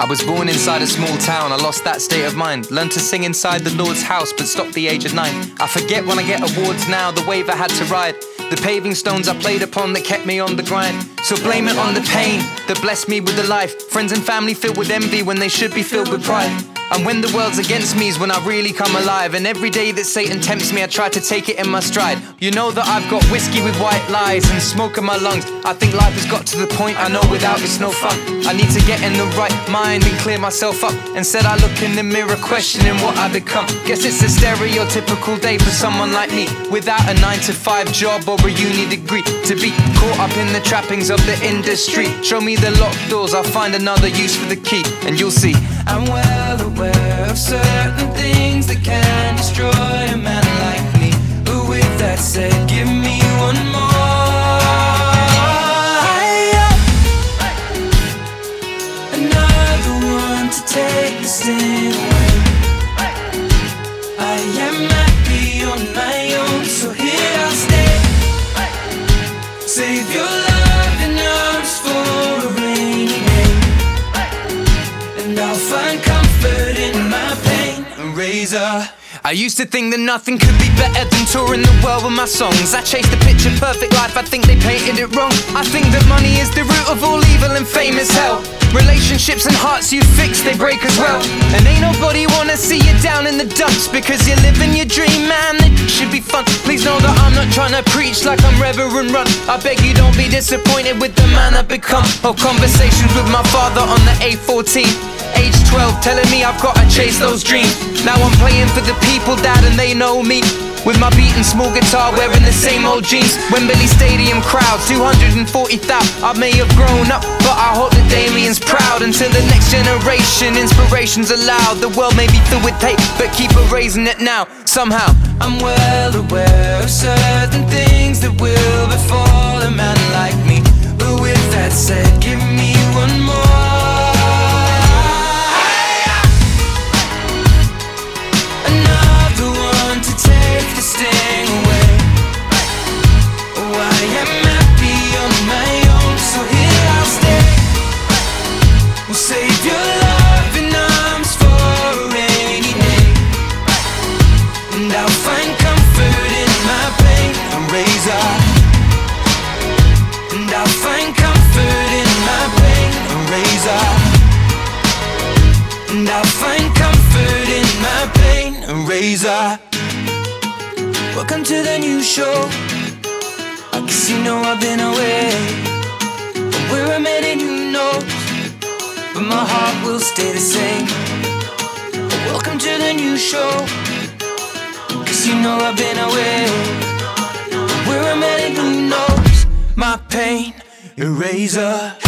I was born inside a small town, I lost that state of mind. Learned to sing inside the Lord's house, but stopped the age of nine. I forget when I get awards now, the wave I had to ride. The paving stones I played upon that kept me on the grind. So blame it on the pain that blessed me with the life. Friends and family filled with envy when they should be filled with pride. And when the world's against me is when I really come alive. And every day that Satan tempts me, I try to take it in my stride. You know that I've got whiskey with white lies and smoke in my lungs. I think life has got to the point I know without it's no fun. I need to get in the right mind and clear myself up. Instead, I look in the mirror, questioning what I become. Guess it's a stereotypical day for someone like me without a 9 to 5 job or a uni degree. To be caught up in the trappings of the industry. Show me the locked doors, I'll find another use for the key, and you'll see. I'm I am happy on my own, so here I'll stay. Save your love and arms for a rainy day. And I'll find comfort in my pain. Razor. I used to think that nothing could be better than touring the world with my songs. I chased a picture perfect life, I think they painted it wrong. I think that money is the root of all evil and fame is hell. Relationships and hearts you fix, they break as well. And ain't nobody wanna see you down in the dumps because you're living your dream, man. It should be fun. Please know that I'm not trying to preach like I'm Reverend Run. I beg you don't be disappointed with the man I've become. Or conversations with my father on the A14. Age 12, telling me I've gotta chase those dreams. Now I'm playing for the people, dad, and they know me. With my beating small guitar, wearing the same old jeans. Wembley Stadium crowd, 240,000. I may have grown up, Proud. Until the next generation, inspiration's allowed. The world may be filled with hate, but keep erasing it now, somehow. I'm well aware of certain things that will befall a man like me. But with that said, razor. And I'll find comfort in my pain. A razor. Welcome to the new show. I guess you know I've been away. But where I'm headed, who knows? But my heart will stay the same. Welcome to the new show. Cause you know I've been away. Where I'm headed, who knows? My pain, eraser.